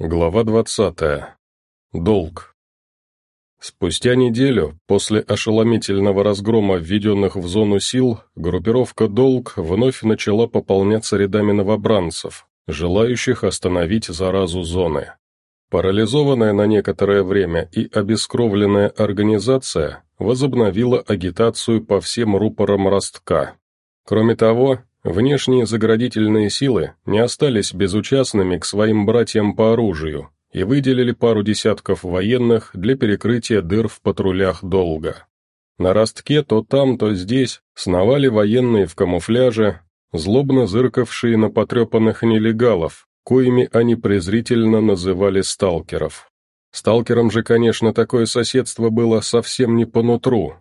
Глава 20. Долг. Спустя неделю, после ошеломительного разгрома введенных в зону сил, группировка «Долг» вновь начала пополняться рядами новобранцев, желающих остановить заразу зоны. Парализованная на некоторое время и обескровленная организация возобновила агитацию по всем рупорам ростка. Кроме того, Внешние заградительные силы не остались безучастными к своим братьям по оружию и выделили пару десятков военных для перекрытия дыр в патрулях долго. На ростке то там, то здесь сновали военные в камуфляже, злобно зыркавшие на потрепанных нелегалов, коими они презрительно называли сталкеров. Сталкерам же, конечно, такое соседство было совсем не по нутру,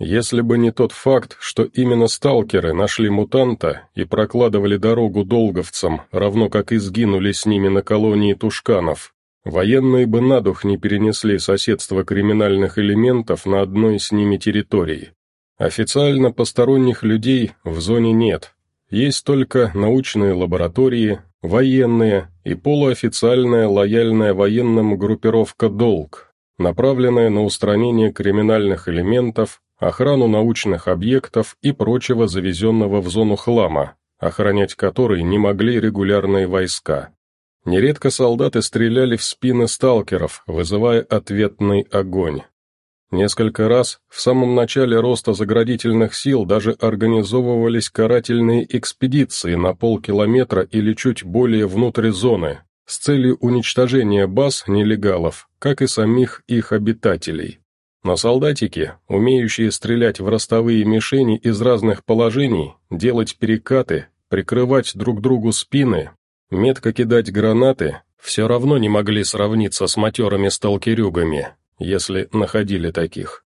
если бы не тот факт, что именно сталкеры нашли мутанта и прокладывали дорогу долговцам, равно как и сгинули с ними на колонии тушканов, военные бы на дух не перенесли соседство криминальных элементов на одной с ними территории. Официально посторонних людей в зоне нет, есть только научные лаборатории, военные и полуофициальная лояльная военным группировка «Долг», направленная на устранение криминальных элементов, охрану научных объектов и прочего завезенного в зону хлама, охранять который не могли регулярные войска. Нередко солдаты стреляли в спины сталкеров, вызывая ответный огонь. Несколько раз в самом начале роста заградительных сил даже организовывались карательные экспедиции на полкилометра или чуть более внутрь зоны, с целью уничтожения баз нелегалов, как и самих их обитателей. Но солдатики, умеющие стрелять в ростовые мишени из разных положений, делать перекаты, прикрывать друг другу спины, метко кидать гранаты, все равно не могли сравниться с матерыми сталкерюгами, если находили таких.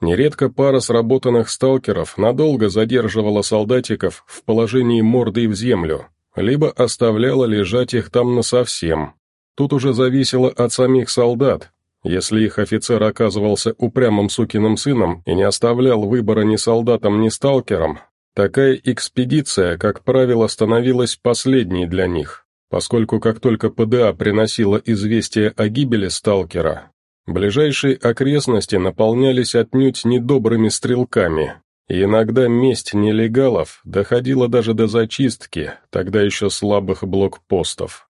Нередко пара сработанных сталкеров надолго задерживала солдатиков в положении мордой в землю, либо оставляла лежать их там насовсем. Тут уже зависело от самих солдат, если их офицер оказывался упрямым сукиным сыном и не оставлял выбора ни солдатам, ни сталкерам, такая экспедиция, как правило, становилась последней для них, поскольку как только ПДА приносила известие о гибели сталкера, ближайшие окрестности наполнялись отнюдь недобрыми стрелками, и иногда месть нелегалов доходила даже до зачистки тогда еще слабых блокпостов.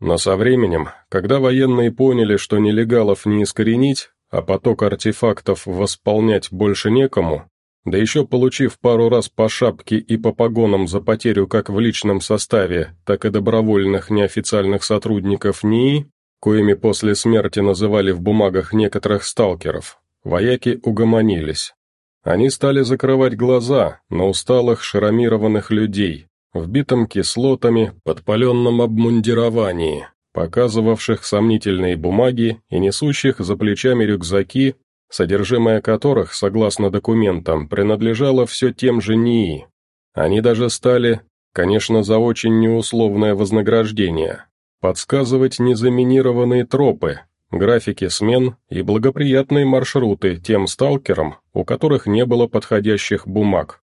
Но со временем, когда военные поняли, что нелегалов не искоренить, а поток артефактов восполнять больше некому, да еще получив пару раз по шапке и по погонам за потерю как в личном составе, так и добровольных неофициальных сотрудников НИИ, коими после смерти называли в бумагах некоторых сталкеров, вояки угомонились. Они стали закрывать глаза на усталых шрамированных людей, вбитом кислотами, подпаленном обмундировании, показывавших сомнительные бумаги и несущих за плечами рюкзаки, содержимое которых, согласно документам, принадлежало все тем же НИИ. Они даже стали, конечно, за очень неусловное вознаграждение, подсказывать незаминированные тропы, графики смен и благоприятные маршруты тем сталкерам, у которых не было подходящих бумаг.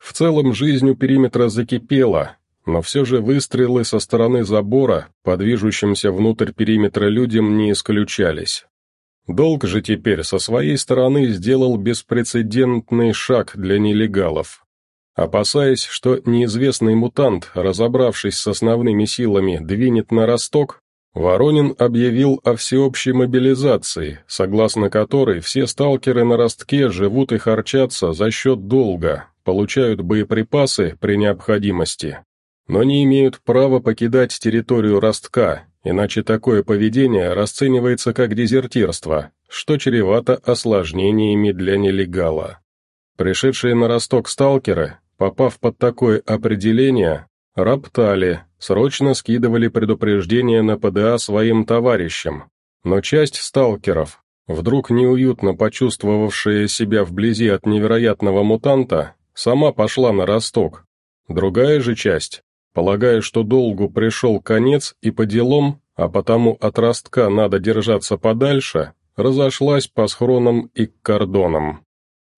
В целом жизнь у периметра закипела, но все же выстрелы со стороны забора по движущимся внутрь периметра людям не исключались. Долг же теперь со своей стороны сделал беспрецедентный шаг для нелегалов. Опасаясь, что неизвестный мутант, разобравшись с основными силами, двинет на росток, Воронин объявил о всеобщей мобилизации, согласно которой все сталкеры на ростке живут и харчатся за счет долга, получают боеприпасы при необходимости, но не имеют права покидать территорию ростка, иначе такое поведение расценивается как дезертирство, что чревато осложнениями для нелегала. Пришедшие на росток сталкеры, попав под такое определение, роптали, срочно скидывали предупреждения на ПДА своим товарищам, но часть сталкеров, вдруг неуютно почувствовавшая себя вблизи от невероятного мутанта, сама пошла на росток. Другая же часть, полагая, что долгу пришел конец и по делам, а потому от ростка надо держаться подальше, разошлась по схронам и к кордонам.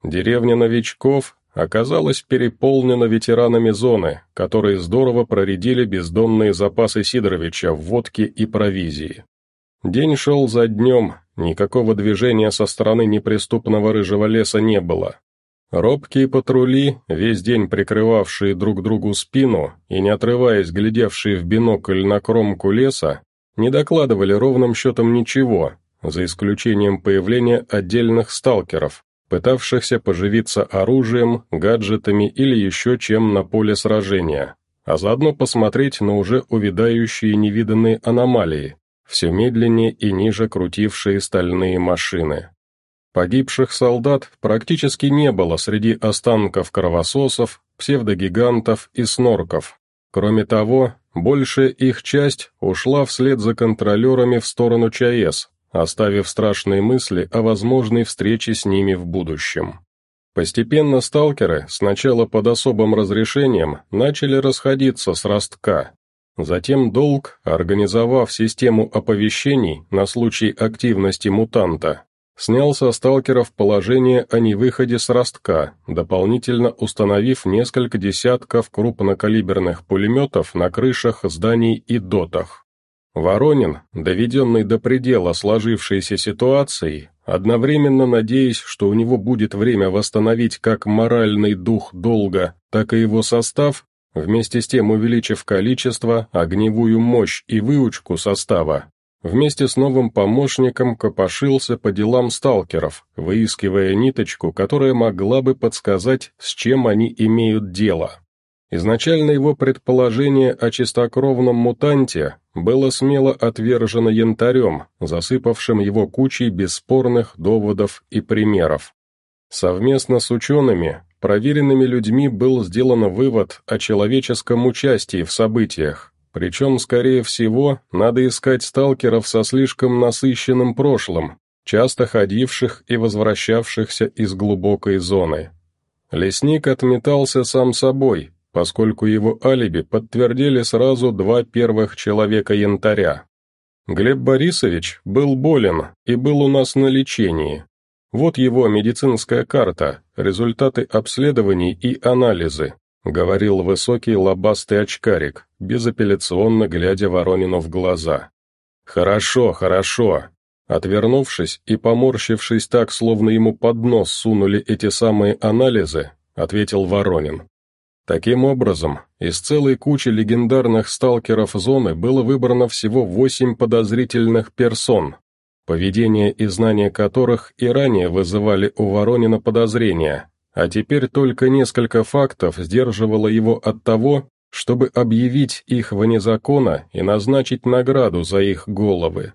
Деревня новичков оказалась переполнена ветеранами зоны, которые здорово проредили бездонные запасы Сидоровича в водке и провизии. День шел за днем, никакого движения со стороны неприступного рыжего леса не было. Робкие патрули, весь день прикрывавшие друг другу спину и не отрываясь глядевшие в бинокль на кромку леса, не докладывали ровным счетом ничего, за исключением появления отдельных сталкеров, пытавшихся поживиться оружием, гаджетами или еще чем на поле сражения, а заодно посмотреть на уже увядающие невиданные аномалии, все медленнее и ниже крутившие стальные машины. Погибших солдат практически не было среди останков кровососов, псевдогигантов и снорков. Кроме того, большая их часть ушла вслед за контролерами в сторону ЧАЭС, оставив страшные мысли о возможной встрече с ними в будущем. Постепенно сталкеры, сначала под особым разрешением, начали расходиться с ростка. Затем Долг, организовав систему оповещений на случай активности мутанта, снял со сталкеров положение о невыходе с ростка, дополнительно установив несколько десятков крупнокалиберных пулеметов на крышах зданий и дотах. Воронин, доведенный до предела сложившейся ситуацией, одновременно надеясь, что у него будет время восстановить как моральный дух долга, так и его состав, вместе с тем увеличив количество, огневую мощь и выучку состава, вместе с новым помощником копошился по делам сталкеров, выискивая ниточку, которая могла бы подсказать, с чем они имеют дело. Изначально его предположение о чистокровном мутанте было смело отвержено янтарем, засыпавшим его кучей бесспорных доводов и примеров. Совместно с учеными, проверенными людьми был сделан вывод о человеческом участии в событиях, причем, скорее всего, надо искать сталкеров со слишком насыщенным прошлым, часто ходивших и возвращавшихся из глубокой зоны. Лесник отметался сам собой, поскольку его алиби подтвердили сразу два первых человека янтаря. Глеб Борисович был болен и был у нас на лечении. Вот его медицинская карта, результаты обследований и анализы, говорил высокий лобастый очкарик, безапелляционно глядя Воронину в глаза. «Хорошо, хорошо». Отвернувшись и поморщившись так, словно ему под нос сунули эти самые анализы, ответил Воронин. Таким образом, из целой кучи легендарных сталкеров зоны было выбрано всего восемь подозрительных персон, поведение и знания которых и ранее вызывали у Воронина подозрения, а теперь только несколько фактов сдерживало его от того, чтобы объявить их вне закона и назначить награду за их головы.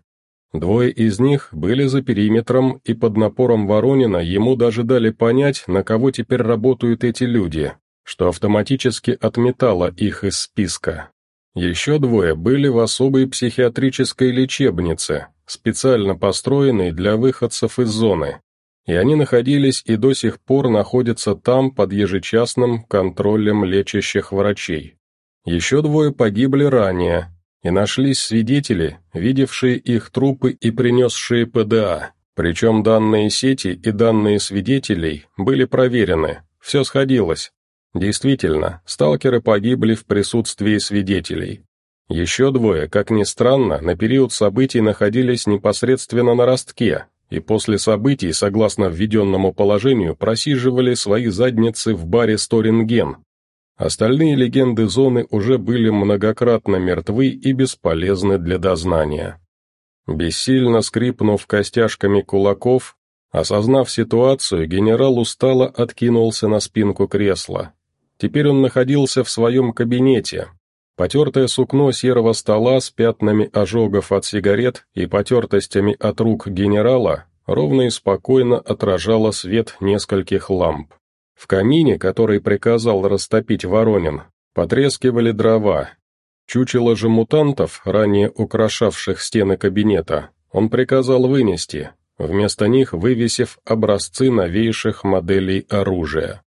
Двое из них были за периметром, и под напором Воронина ему даже дали понять, на кого теперь работают эти люди что автоматически отметало их из списка. Еще двое были в особой психиатрической лечебнице, специально построенной для выходцев из зоны, и они находились и до сих пор находятся там под ежечасным контролем лечащих врачей. Еще двое погибли ранее, и нашлись свидетели, видевшие их трупы и принесшие ПДА, причем данные сети и данные свидетелей были проверены, все сходилось, Действительно, сталкеры погибли в присутствии свидетелей. Еще двое, как ни странно, на период событий находились непосредственно на ростке, и после событий, согласно введенному положению, просиживали свои задницы в баре «Сторинген». Остальные легенды зоны уже были многократно мертвы и бесполезны для дознания. Бессильно скрипнув костяшками кулаков, осознав ситуацию, генерал устало откинулся на спинку кресла. Теперь он находился в своем кабинете. Потертое сукно серого стола с пятнами ожогов от сигарет и потертостями от рук генерала ровно и спокойно отражало свет нескольких ламп. В камине, который приказал растопить Воронин, потрескивали дрова. Чучело же мутантов, ранее украшавших стены кабинета, он приказал вынести, вместо них вывесив образцы новейших моделей оружия.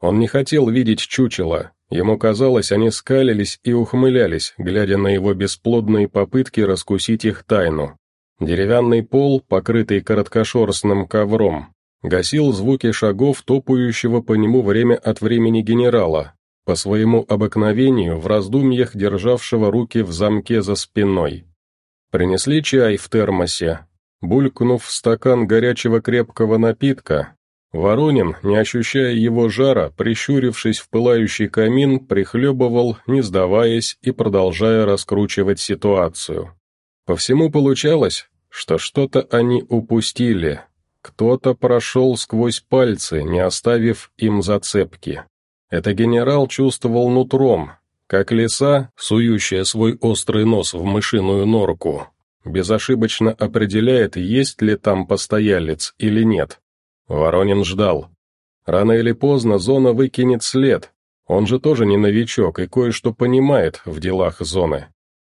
Он не хотел видеть чучела, ему казалось, они скалились и ухмылялись, глядя на его бесплодные попытки раскусить их тайну. Деревянный пол, покрытый короткошерстным ковром, гасил звуки шагов топающего по нему время от времени генерала, по своему обыкновению в раздумьях державшего руки в замке за спиной. Принесли чай в термосе. Булькнув в стакан горячего крепкого напитка, Воронин, не ощущая его жара, прищурившись в пылающий камин, прихлебывал, не сдаваясь и продолжая раскручивать ситуацию. По всему получалось, что что-то они упустили. Кто-то прошел сквозь пальцы, не оставив им зацепки. Это генерал чувствовал нутром, как лиса, сующая свой острый нос в мышиную норку, безошибочно определяет, есть ли там постоялец или нет. Воронин ждал. Рано или поздно зона выкинет след. Он же тоже не новичок и кое-что понимает в делах зоны.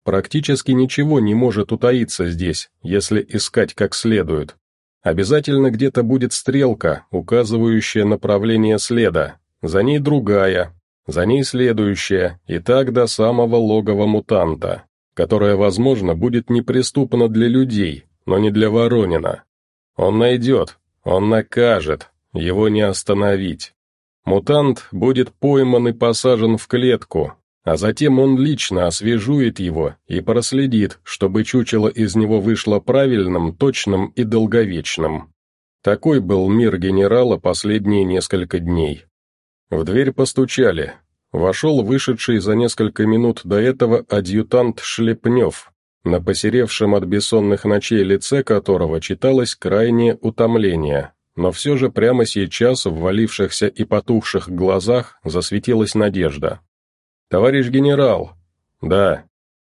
Практически ничего не может утаиться здесь, если искать как следует. Обязательно где-то будет стрелка, указывающая направление следа, за ней другая, за ней следующая, и так до самого логова мутанта, которая, возможно, будет неприступна для людей, но не для Воронина. Он найдет, он накажет, его не остановить. Мутант будет пойман и посажен в клетку, а затем он лично освежует его и проследит, чтобы чучело из него вышло правильным, точным и долговечным. Такой был мир генерала последние несколько дней. В дверь постучали. Вошел вышедший за несколько минут до этого адъютант Шлепнев, на посеревшем от бессонных ночей лице которого читалось крайнее утомление, но все же прямо сейчас в валившихся и потухших глазах засветилась надежда. «Товарищ генерал!» «Да.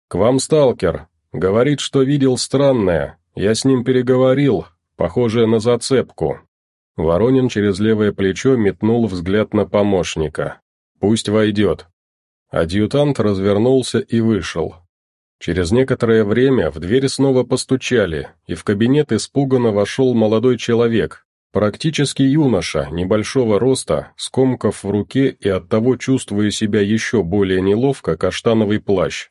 К вам сталкер. Говорит, что видел странное. Я с ним переговорил, похожее на зацепку». Воронин через левое плечо метнул взгляд на помощника. «Пусть войдет». Адъютант развернулся и вышел. Через некоторое время в дверь снова постучали, и в кабинет испуганно вошел молодой человек, практически юноша, небольшого роста, скомков в руке и оттого чувствуя себя еще более неловко, каштановый плащ.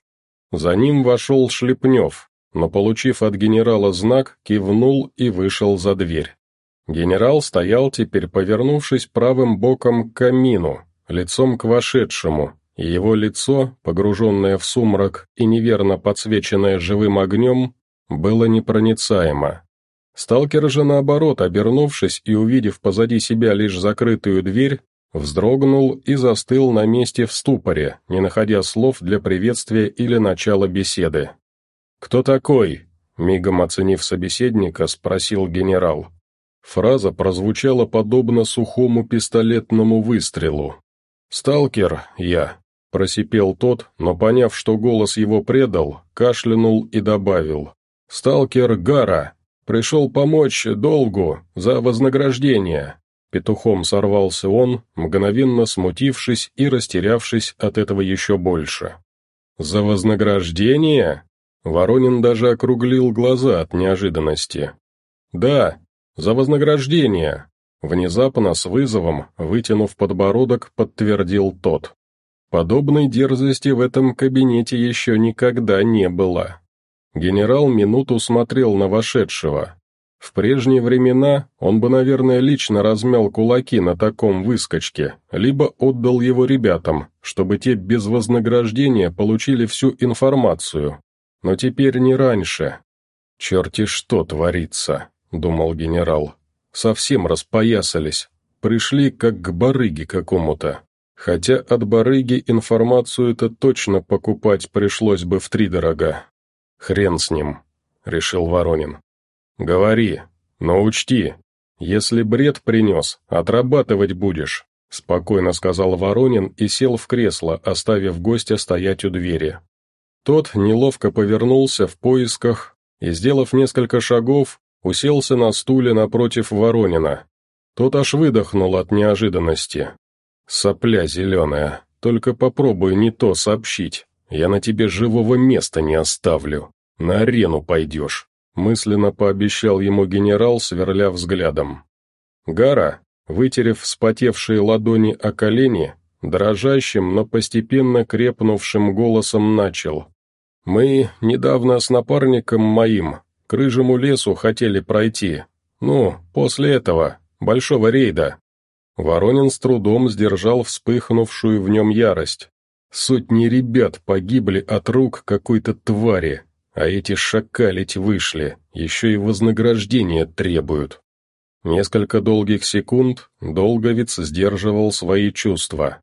За ним вошел Шлепнев, но, получив от генерала знак, кивнул и вышел за дверь. Генерал стоял теперь, повернувшись правым боком к камину, лицом к вошедшему, его лицо, погруженное в сумрак и неверно подсвеченное живым огнем, было непроницаемо. Сталкер же наоборот, обернувшись и увидев позади себя лишь закрытую дверь, вздрогнул и застыл на месте в ступоре, не находя слов для приветствия или начала беседы. «Кто такой?» — мигом оценив собеседника, спросил генерал. Фраза прозвучала подобно сухому пистолетному выстрелу. «Сталкер, я», Просипел тот, но поняв, что голос его предал, кашлянул и добавил. «Сталкер Гара! Пришел помочь долгу, за вознаграждение!» Петухом сорвался он, мгновенно смутившись и растерявшись от этого еще больше. «За вознаграждение?» Воронин даже округлил глаза от неожиданности. «Да, за вознаграждение!» Внезапно, с вызовом, вытянув подбородок, подтвердил тот. Подобной дерзости в этом кабинете еще никогда не было. Генерал минуту смотрел на вошедшего. В прежние времена он бы, наверное, лично размял кулаки на таком выскочке, либо отдал его ребятам, чтобы те без вознаграждения получили всю информацию. Но теперь не раньше. «Черти что творится», — думал генерал. «Совсем распоясались. Пришли как к барыге какому-то. Хотя от барыги информацию-то точно покупать пришлось бы втридорога. «Хрен с ним», — решил Воронин. «Говори, но учти, если бред принес, отрабатывать будешь», — спокойно сказал Воронин и сел в кресло, оставив гостя стоять у двери. Тот неловко повернулся в поисках и, сделав несколько шагов, уселся на стуле напротив Воронина. Тот аж выдохнул от неожиданности. «Сопля зеленая, только попробуй не то сообщить. Я на тебе живого места не оставлю. На арену пойдешь», — мысленно пообещал ему генерал, сверля взглядом. Гара, вытерев вспотевшие ладони о колени, дрожащим, но постепенно крепнувшим голосом начал. «Мы недавно с напарником моим к рыжему лесу хотели пройти. Ну, после этого, большого рейда. Воронин с трудом сдержал вспыхнувшую в нем ярость. Сотни ребят погибли от рук какой-то твари, А эти шакалить вышли, еще и вознаграждение требуют. Несколько долгих секунд Долговец сдерживал свои чувства.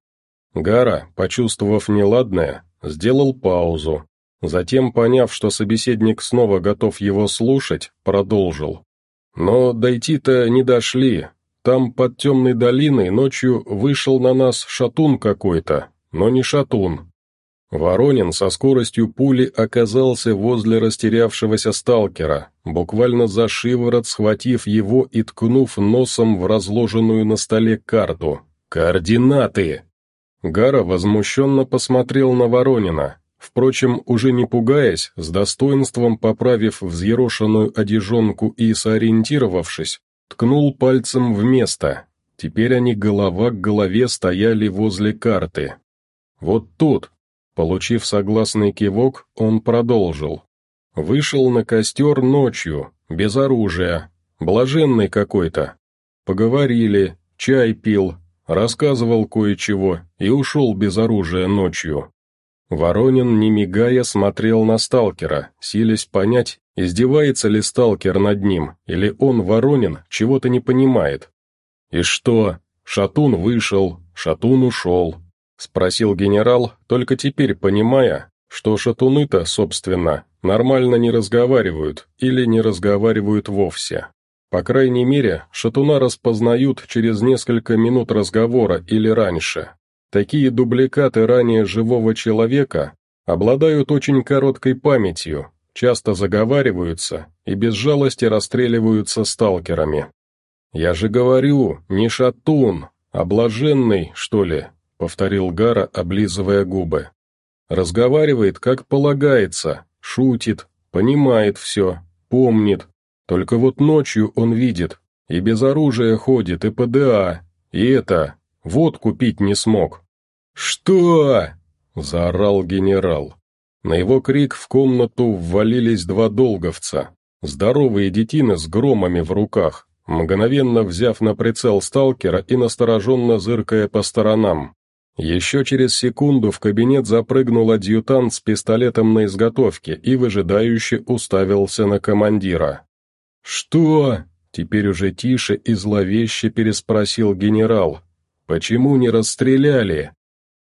Гара, почувствовав неладное, сделал паузу. Затем, поняв, что собеседник снова готов его слушать, продолжил. Но дойти-то не дошли. Там под темной долиной ночью вышел на нас шатун какой-то, но не шатун. Воронин со скоростью пули оказался возле растерявшегося сталкера, буквально за шиворот схватив его и ткнув носом в разложенную на столе карту. «Координаты!» Гара возмущенно посмотрел на Воронина, впрочем, уже не пугаясь, с достоинством поправив взъерошенную одежонку и сориентировавшись, ткнул пальцем в место. Теперь они голова к голове стояли возле карты. «Вот тут», Получив согласный кивок, он продолжил. Вышел на костер ночью, без оружия, блаженный какой-то. Поговорили, чай пил, рассказывал кое-чего и ушел без оружия ночью. Воронин, не мигая, смотрел на сталкера, силясь понять, издевается ли сталкер над ним, или он, Воронин, чего-то не понимает. И что? Шатун вышел, Шатун ушел, — спросил генерал, только теперь понимая, что шатуны-то, собственно, нормально не разговаривают или не разговаривают вовсе. По крайней мере, шатуна распознают через несколько минут разговора или раньше. Такие дубликаты ранее живого человека обладают очень короткой памятью, часто заговариваются и без жалости расстреливаются сталкерами. «Я же говорю, не шатун, а блаженный, что ли, — повторил Гара, облизывая губы. «Разговаривает, как полагается, шутит, понимает все, помнит. Только вот ночью он видит, и без оружия ходит, и ПДА, и это, вот купить не смог». «Что?» — заорал генерал. На его крик в комнату ввалились два долговца, здоровые детины с громами в руках, мгновенно взяв на прицел сталкера и настороженно зыркая по сторонам. Еще через секунду в кабинет запрыгнул адъютант с пистолетом на изготовке и выжидающе уставился на командира. «Что?» — теперь уже тише и зловеще переспросил генерал. «Почему не расстреляли?»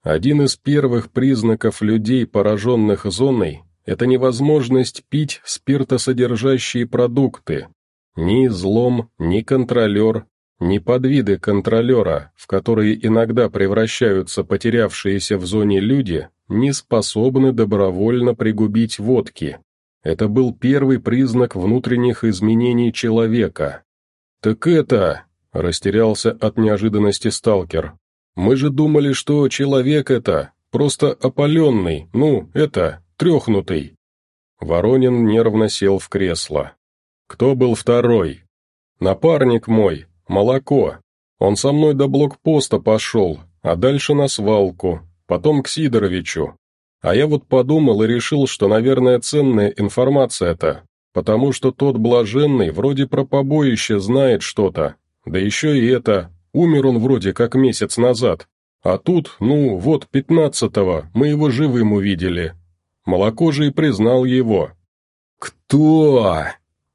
Один из первых признаков людей, пораженных зоной, это невозможность пить спиртосодержащие продукты. Ни злом, ни контролер, не подвиды контролера, в которые иногда превращаются потерявшиеся в зоне люди, не способны добровольно пригубить водки. Это был первый признак внутренних изменений человека. «Так это...» — растерялся от неожиданности сталкер. «Мы же думали, что человек это, просто опаленный, ну, это, трехнутый». Воронин нервно сел в кресло. «Кто был второй?» «Напарник мой, Молоко. Он со мной до блокпоста пошел, а дальше на свалку, потом к Сидоровичу. А я вот подумал и решил, что, наверное, ценная информация это, потому что тот блаженный вроде про побоище знает что-то. Да еще и это, умер он вроде как месяц назад. А тут, ну, вот пятнадцатого, мы его живым увидели. Молоко признал его. «Кто?»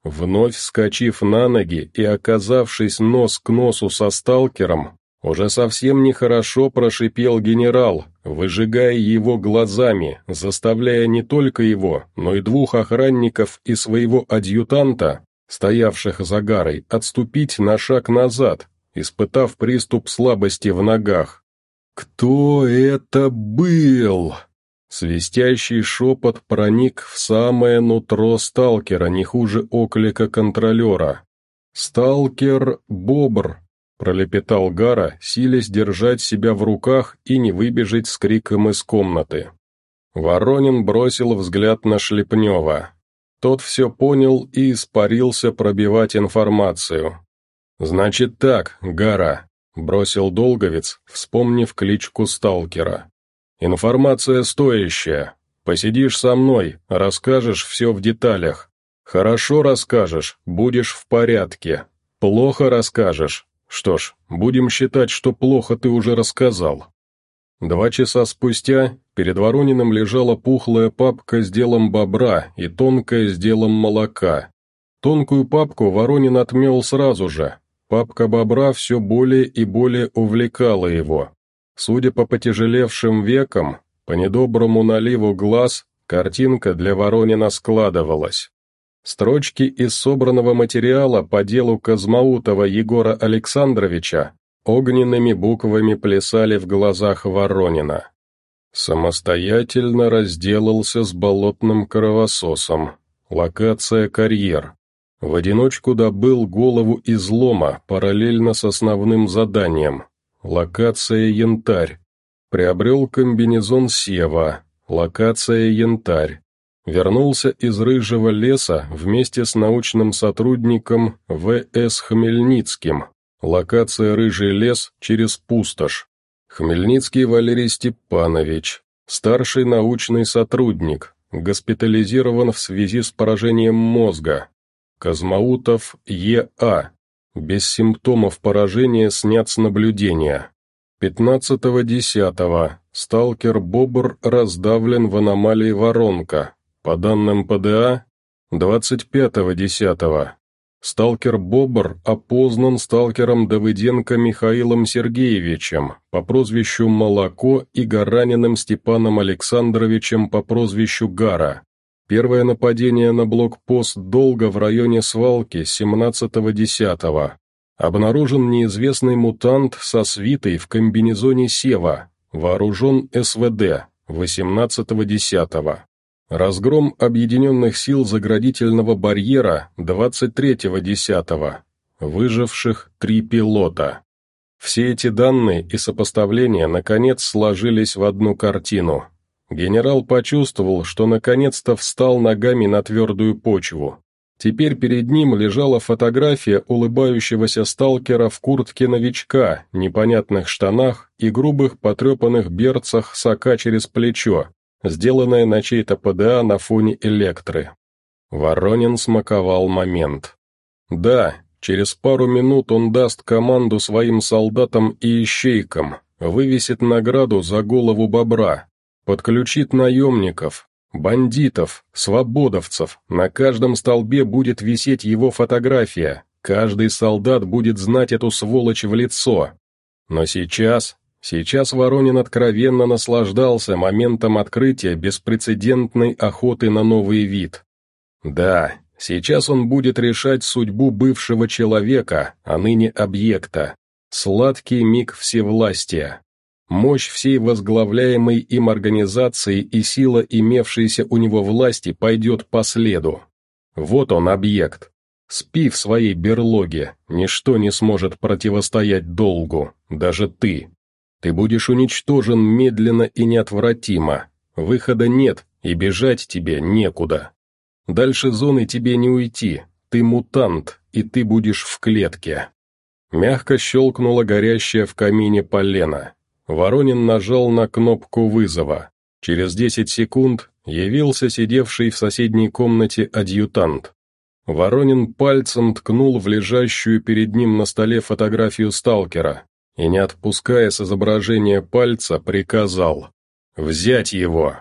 Вновь вскочив на ноги и оказавшись нос к носу со сталкером, уже совсем нехорошо прошипел генерал, выжигая его глазами, заставляя не только его, но и двух охранников и своего адъютанта, стоявших за гарой, отступить на шаг назад, испытав приступ слабости в ногах. «Кто это был?» Свистящий шепот проник в самое нутро сталкера, не хуже оклика контролера. «Сталкер-бобр!» — пролепетал Гара, силясь держать себя в руках и не выбежать с криком из комнаты. Воронин бросил взгляд на Шлепнева. Тот все понял и испарился пробивать информацию. «Значит так, Гара», — бросил Долговец, вспомнив кличку сталкера. Информация стоящая. Посидишь со мной, расскажешь все в деталях. Хорошо расскажешь, будешь в порядке. Плохо расскажешь. Что ж, будем считать, что плохо ты уже рассказал. Два часа спустя перед Ворониным лежала пухлая папка с делом бобра и тонкая с делом молока. Тонкую папку Воронин отмел сразу же. Папка бобра все более и более увлекала его. Судя по потяжелевшим векам, по недоброму наливу глаз, картинка для Воронина складывалась. Строчки из собранного материала по делу Казмаутова Егора Александровича огненными буквами плясали в глазах Воронина. Самостоятельно разделался с болотным кровососом. Локация «Карьер». В одиночку добыл голову излома параллельно с основным заданием. Локация «Янтарь». Приобрел комбинезон «Сева». Локация «Янтарь». Вернулся из рыжего леса вместе с научным сотрудником В.С. Хмельницким, Локация «Рыжий лес» через пустошь. Хмельницкий Валерий Степанович, старший научный сотрудник, госпитализирован в связи с поражением мозга. Казмаутов Е.А. Без симптомов поражения снят с наблюдения. 15.10. Сталкер Бобр раздавлен в аномалии Воронка. По данным ПДА, 25.10. Сталкер Бобр опознан сталкером Давыденко Михаилом Сергеевичем по прозвищу Молоко и Гараниным Степаном Александровичем по прозвищу Гара. Первое нападение на блокпост Долго в районе свалки 17.10. Обнаружен неизвестный мутант со свитой в комбинезоне Сева, вооружен СВД 18.10. Разгром объединенных сил заградительного барьера 23.10. Выживших три пилота. Все эти данные и сопоставления наконец сложились в одну картину. Генерал почувствовал, что наконец-то встал ногами на твердую почву. Теперь перед ним лежала фотография улыбающегося сталкера в куртке новичка, непонятных штанах и грубых потрепанных берцах сока через плечо, сделанное на чей-то ПДА на фоне электры. Воронин смаковал момент. Да, через пару минут он даст команду своим солдатам и ищейкам, вывесит награду за голову бобра, подключит наемников, бандитов, свободовцев, на каждом столбе будет висеть его фотография, каждый солдат будет знать эту сволочь в лицо. Но сейчас Сейчас Воронин откровенно наслаждался моментом открытия беспрецедентной охоты на новый вид. Да, сейчас он будет решать судьбу бывшего человека, а ныне объекта. Сладкий миг всевластия. Мощь всей возглавляемой им организации и сила имевшейся у него власти пойдет по следу. Вот он объект. Спи в своей берлоге, ничто не сможет противостоять долгу, даже ты. Ты будешь уничтожен медленно и неотвратимо. Выхода нет, и бежать тебе некуда. Дальше зоны тебе не уйти. Ты мутант, и ты будешь в клетке. Мягко щелкнула горящая в камине полена. Воронин нажал на кнопку вызова. Через десять секунд явился сидевший в соседней комнате адъютант. Воронин пальцем ткнул в лежащую перед ним на столе фотографию сталкера и, не отпуская с изображения пальца, приказал «Взять его!».